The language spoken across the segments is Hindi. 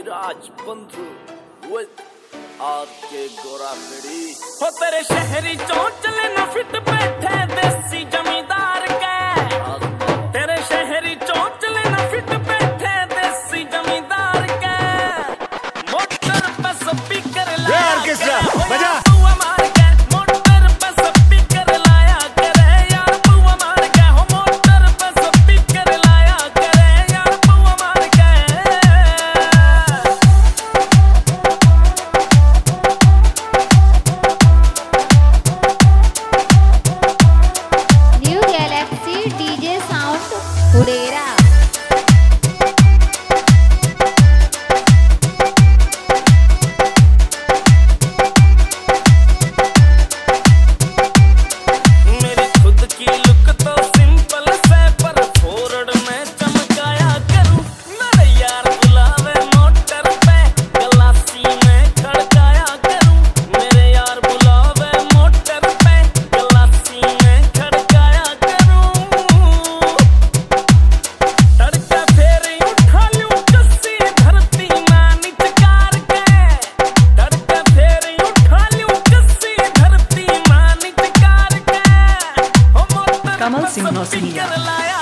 विराज बंधु विद आर के गोरा पीढ़ी हो तेरे शहरी चौंचले न फिट बैठे देसी जमींदार के। तेरे शहरी चौंचले न फिट बैठे देसी जमींदार के। मोटर पे स्पीकर लगा के बजा। 우리랑 Kamal Singh Nosniya.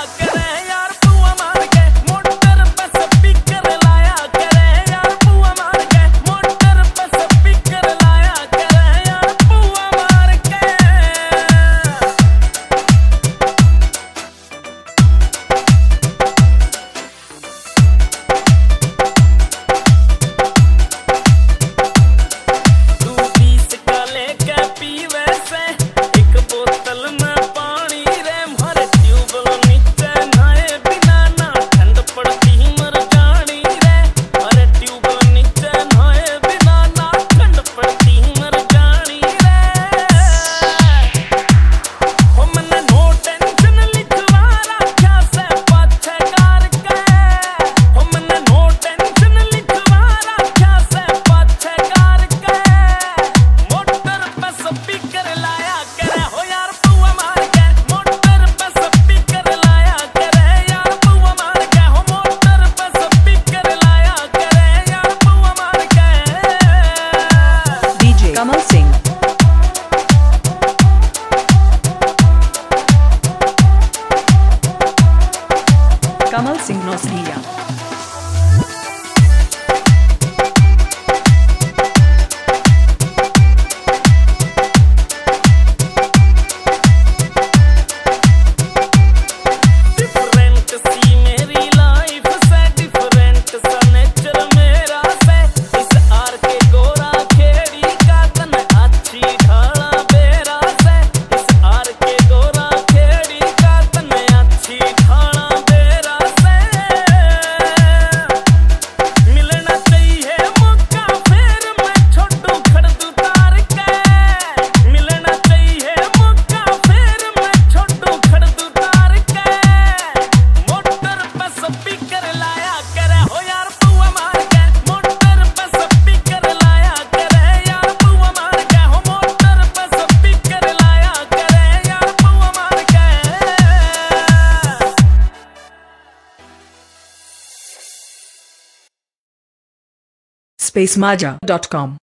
spacemaja.com.